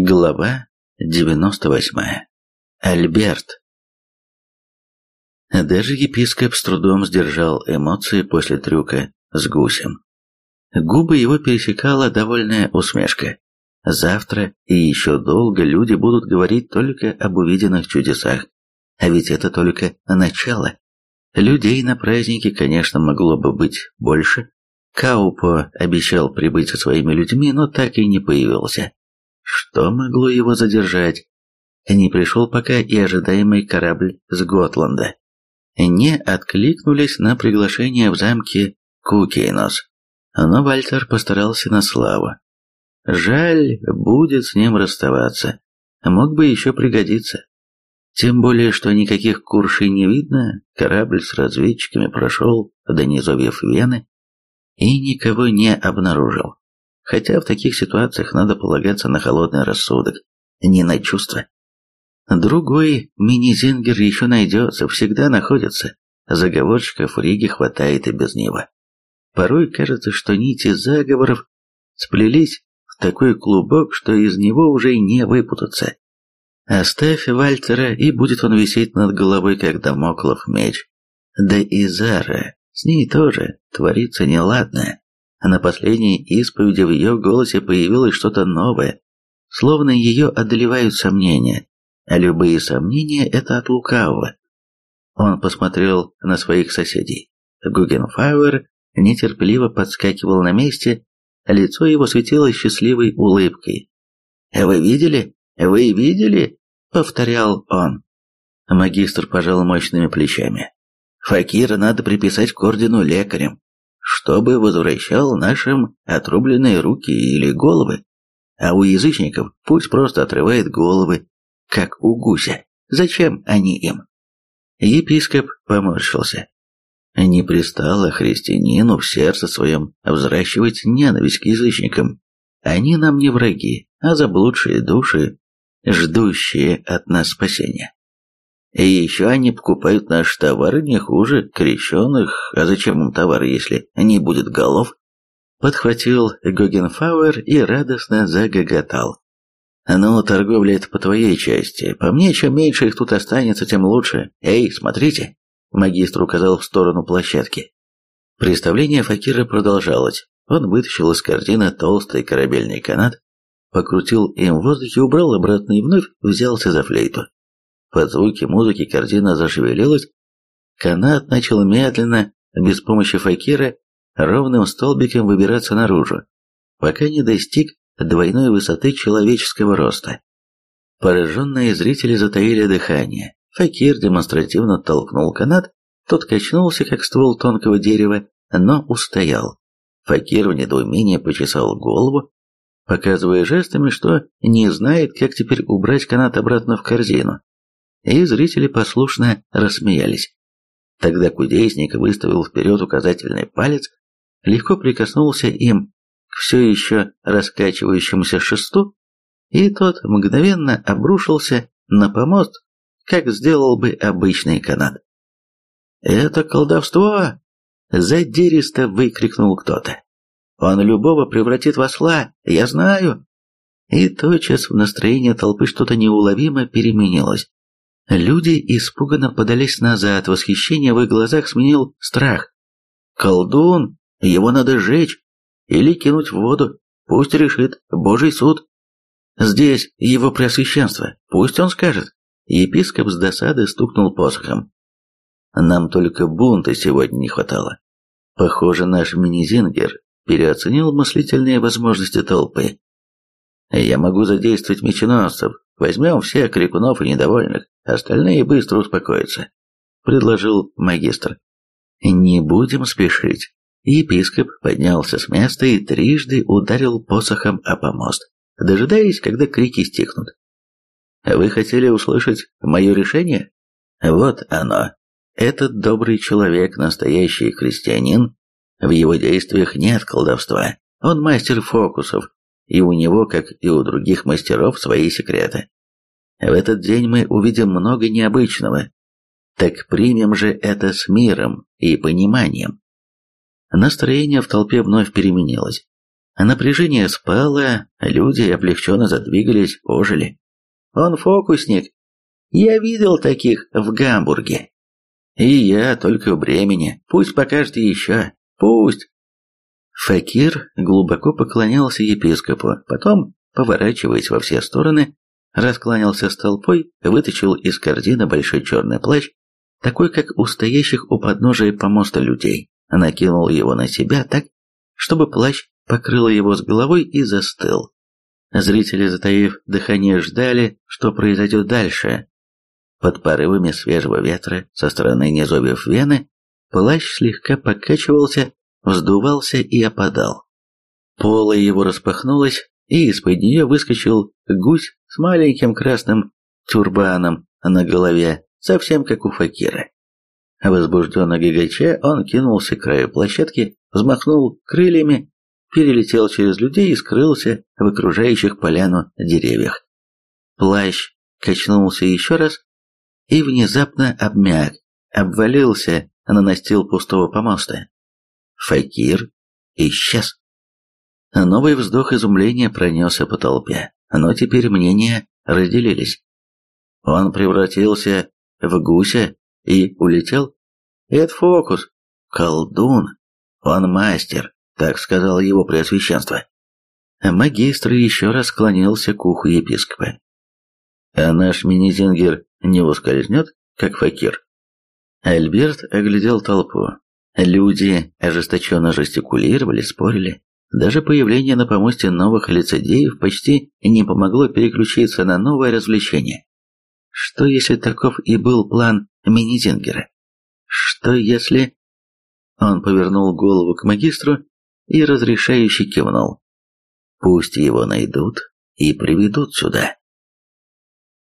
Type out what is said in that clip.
Глава 98. Альберт. Даже епископ с трудом сдержал эмоции после трюка с гусем. Губы его пересекала довольная усмешка. Завтра и еще долго люди будут говорить только об увиденных чудесах. А ведь это только начало. Людей на празднике, конечно, могло бы быть больше. Каупо обещал прибыть со своими людьми, но так и не появился. Что могло его задержать? Не пришел пока и ожидаемый корабль с Готланда. Не откликнулись на приглашение в замке Кукейнос. Но Вальтер постарался на славу. Жаль, будет с ним расставаться. Мог бы еще пригодиться. Тем более, что никаких куршей не видно, корабль с разведчиками прошел до низовьев Вены и никого не обнаружил. Хотя в таких ситуациях надо полагаться на холодный рассудок, не на чувства. Другой мини-зингер еще найдется, всегда находится. Заговорщиков в Риге хватает и без него. Порой кажется, что нити заговоров сплелись в такой клубок, что из него уже не выпутаться. Оставь Вальтера, и будет он висеть над головой, как домоклов меч. Да и Зара, с ней тоже творится неладное на последней исповеди в ее голосе появилось что-то новое, словно ее одолевают сомнения, а любые сомнения – это от лукавого. Он посмотрел на своих соседей. Гугенфауэр нетерпеливо подскакивал на месте, лицо его светилось счастливой улыбкой. «Вы видели? Вы видели?» — повторял он. Магистр пожал мощными плечами. «Факира надо приписать к ордену лекарям чтобы возвращал нашим отрубленные руки или головы. А у язычников пусть просто отрывает головы, как у гуся. Зачем они им? Епископ поморщился. Не пристало христианину в сердце своем взращивать ненависть к язычникам. Они нам не враги, а заблудшие души, ждущие от нас спасения. И еще они покупают наши товары не хуже крещенных, а зачем им товар, если не будет голов? Подхватил Гогенфауэр и радостно загоготал. «Ну, торговля это по твоей части. По мне, чем меньше их тут останется, тем лучше. Эй, смотрите!» Магистр указал в сторону площадки. Представление Факира продолжалось. Он вытащил из корзины толстый корабельный канат, покрутил им в воздухе, убрал обратно и вновь взялся за флейту. Под звуки музыки картина зашевелилась. Канат начал медленно, без помощи факира, ровным столбиком выбираться наружу, пока не достиг двойной высоты человеческого роста. Пораженные зрители затаили дыхание. Факир демонстративно толкнул канат, тот качнулся, как ствол тонкого дерева, но устоял. Факир в недоумении почесал голову, показывая жестами, что не знает, как теперь убрать канат обратно в корзину и зрители послушно рассмеялись. Тогда кудесник выставил вперед указательный палец, легко прикоснулся им к все еще раскачивающемуся шесту, и тот мгновенно обрушился на помост, как сделал бы обычный канат. «Это колдовство!» — задиристо выкрикнул кто-то. «Он любого превратит в осла, я знаю!» И тотчас в настроении толпы что-то неуловимо переменилось. Люди испуганно подались назад, восхищение в их глазах сменил страх. «Колдун! Его надо сжечь! Или кинуть в воду! Пусть решит Божий суд!» «Здесь его преосвященство! Пусть он скажет!» Епископ с досады стукнул посохом. «Нам только бунта сегодня не хватало. Похоже, наш мини-зингер переоценил мыслительные возможности толпы. Я могу задействовать меченосцев, Возьмем всех крикунов и недовольных, остальные быстро успокоятся», — предложил магистр. «Не будем спешить». Епископ поднялся с места и трижды ударил посохом о помост, дожидаясь, когда крики стихнут. «Вы хотели услышать мое решение? Вот оно. Этот добрый человек, настоящий христианин, в его действиях нет колдовства. Он мастер фокусов, и у него, как и у других мастеров, свои секреты. В этот день мы увидим много необычного. Так примем же это с миром и пониманием. Настроение в толпе вновь переменилось. Напряжение спало, люди облегченно задвигались, ожили. «Он фокусник. Я видел таких в Гамбурге. И я только в Бремени. Пусть покажет еще. Пусть!» Факир глубоко поклонялся епископу, потом, поворачиваясь во все стороны, раскланялся с толпой, вытащил из корзины большой черный плащ, такой, как у стоящих у подножия помоста людей, накинул его на себя так, чтобы плащ покрыл его с головой и застыл. Зрители, затаив дыхание, ждали, что произойдет дальше. Под порывами свежего ветра со стороны низовьев Вены плащ слегка покачивался, вздувался и опадал. Поло его распахнулось, и из-под нее выскочил гусь с маленьким красным тюрбаном на голове, совсем как у факира. Возбужденно гагача, он кинулся к краю площадки, взмахнул крыльями, перелетел через людей и скрылся в окружающих поляну деревьях. Плащ качнулся еще раз и внезапно обмяк, обвалился на настил пустого помоста. Факир исчез. Новый вздох изумления пронесся по толпе, но теперь мнения разделились. Он превратился в гуся и улетел. Это фокус. Колдун. Он мастер, так сказал его преосвященство. Магистр еще раз склонился к уху епископа. А наш мини-зингер не ускользнет, как факир? Альберт оглядел толпу. Люди ожесточенно жестикулировали, спорили. Даже появление на помосте новых лицедеев почти не помогло переключиться на новое развлечение. Что если таков и был план Минизингера? Что если... Он повернул голову к магистру и разрешающе кивнул. Пусть его найдут и приведут сюда.